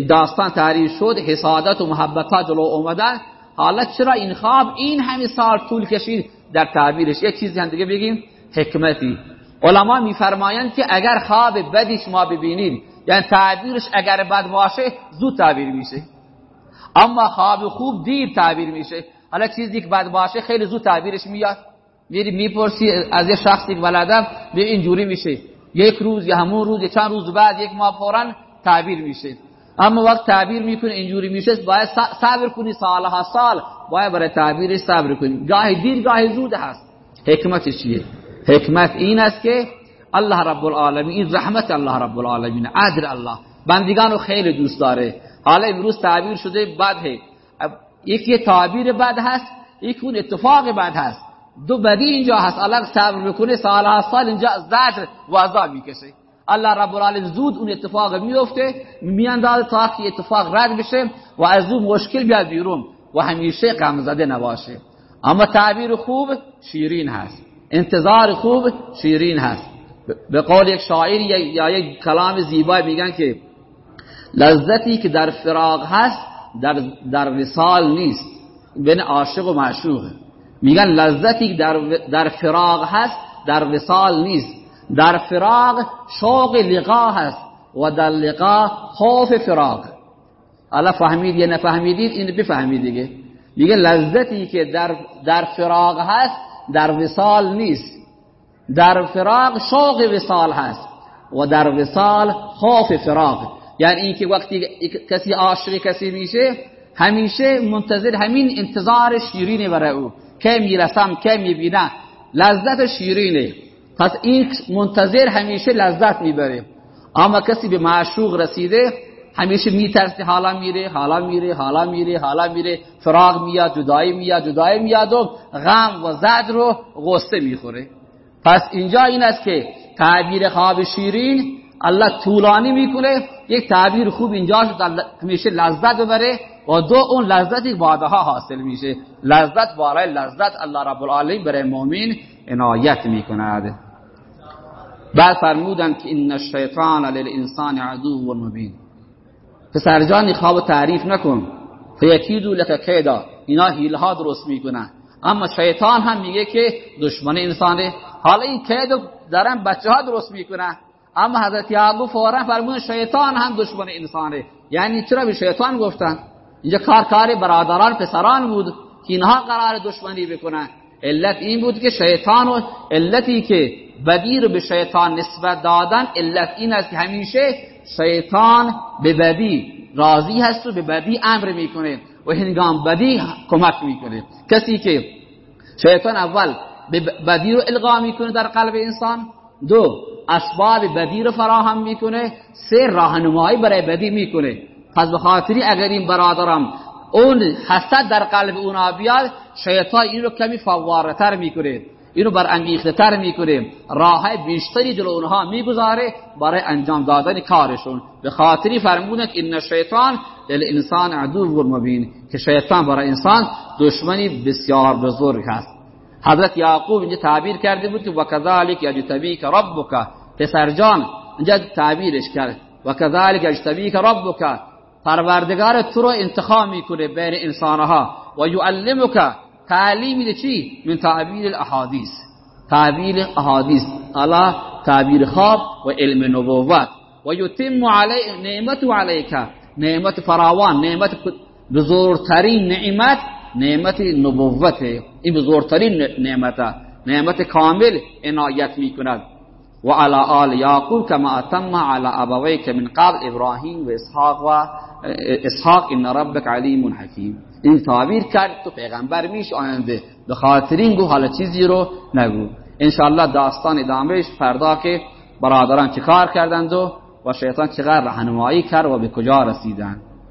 داستان تعریف شد حسادت و محبت ها جلو اومدن حالا چرا این خواب این همه سال طول کشید؟ در تعبیرش یک چیزی هم دیگه بگیم حکمتی. علما میفرمایند که اگر خواب بدی شما ببینید یعنی تعبیرش اگر بد باشه زود تعبیر میشه. اما خواب خوب دیر تعبیر میشه. حالا چیزی که بد باشه خیلی زود تعبیرش میاد. میری می‌پرسی از یه شخصی که بلدم به اینجوری میشه. یک روز یا همون روز یا چند روز بعد یک ماه فورا تعبیر میشه. اما وقت تعبیر می‌کنه اینجوری میشه باید صبر کنی سالها سال. باید برای تعبیرش صبر کنی. گاهی دیر گاهی زود هست. حکمت چیه؟ حکمت این است که الله رب العالمین این رحمت الله رب العالمین عدل الله. بندگانو خیلی دوست داره. حالا امروز تعبیر شده بد یکی تعبیر بد هست یکی اون اتفاق بد هست. دو بدی اینجا هست. الله صبر بکنه سال سال اینجا زجر و عذاب می‌کشه. الله رب العالمین زود اون اتفاق میفته میاندازه تا که اتفاق رد بشه و از اون مشکل بیاد بیرون و همیشه غم زده نباشه. اما تعبیر خوب شیرین هست. انتظار خوب شیرین هست. به قول یک شاعر یا یک کلام زیبا میگن که لذتی که در فراغ هست در, در وصال نیست. بین عاشق و معشوق. میگن لذتی که در, در فراغ هست در وصال نیست. در فراغ شوق لقا هست و در لقا خوف فراغ. حالا فهمید یا نفهمیدید این بفهمید دیگه. میگه لذتی که در, در فراغ هست در وصال نیست. در فراغ شوق وصال هست و در وصال خوف فراغ. یعنی اینکه وقتی کسی عاشق کسی میشه همیشه منتظر همین انتظار شیرینه برای او. که می‌رسم که می‌بینم؟ لذت شیرینه. پس این منتظر همیشه لذت می‌بره. اما کسی به معشوق رسیده همیشه میترسه حالا میره حالا میره حالا میره حالا میره فراغ میاد جدایی میاد جدایی میاد و غم و زد رو غصه می‌خوره. پس اینجا این است که تعبیر خواب شیرین الله طولانی می‌کنه. یک تعبیر خوب اینجا همیشه لذت ببره و دو اون لذتی بعدها حاصل میشه. لذت برای لذت الله رب العالمین برای مؤمن عنایت می‌کند. بعد فرمودن که این الشیطان للانسان عدو و مبین. پسر جان خواب تعریف نکن. فیکیدو لک کیدا. اینا هیله ها درست می‌کنن. اما شیطان هم میگه که دشمن انسانه. حالا این کید دارن بچه ها درست می‌کنن. اما حضرت یعقوب فورا فرمودن شیطان هم دشمن انسانه. یعنی چرا به شیطان گفتن؟ اینجا کار کار برادران پسران بود که اینها قرار دشمنی بکنن. علت این بود که شیطان و علتی که بدی رو به شیطان نسبت دادن علت این است که همیشه شیطان به بدی راضی هست و به بدی امر می‌کنه و هنگام بدی کمک می‌کنه. کسی که شیطان اول به بدی رو القا می‌کنه در قلب انسان دو اسباب بدی رو فراهم می‌کنه سه راهنمایی برای بدی می‌کنه. پس به خاطری اگر این برادرم اون حسد در قلب اونا بیاد شیطان این رو کمی فوارتر می‌کنه. اینو بر انگیخته تر می‌کنه. راه بیشتری جلو اونها می‌گذاره برای انجام دادن کارشون. به خاطری فرمونه که این شیطان انسان عدو مبین که شیطان برای انسان دشمنی بسیار بزرگ هست. حضرت یعقوب اینجا تعبیر کرده بود که وکذالک یجتبیک ربک. پسر جان اینجا تعبیرش کرد. وکذالک یجتبیک ربک. پروردگار تو رو انتخاب می‌کنه بین انسانها. و یعلمک تعلیم میده چی؟ من تعبیر الاحادیث. تعبیر احادیث الله تعبیر خواب و علم نبوت. و یتم علی نعمت علیک. نعمت فراوان نعمت بزرگترین نعمت نعمت نبوت. این بزرگترین نعمت نعمت کامل عنایت می‌کند. و علی آل یعقوب کما اتم علی ابویک من قبل ابراهیم و اسحاق و اسحاق ان ربک علیم حکیم این تعبیر کرد تو پیغمبر میش آینده به خاطر گو حالا چیزی رو نگو انشاءالله داستان ادامهش فردا که برادران چیکار کردند و و شیطان چقدر رهنمایی کرد و به کجا رسیدند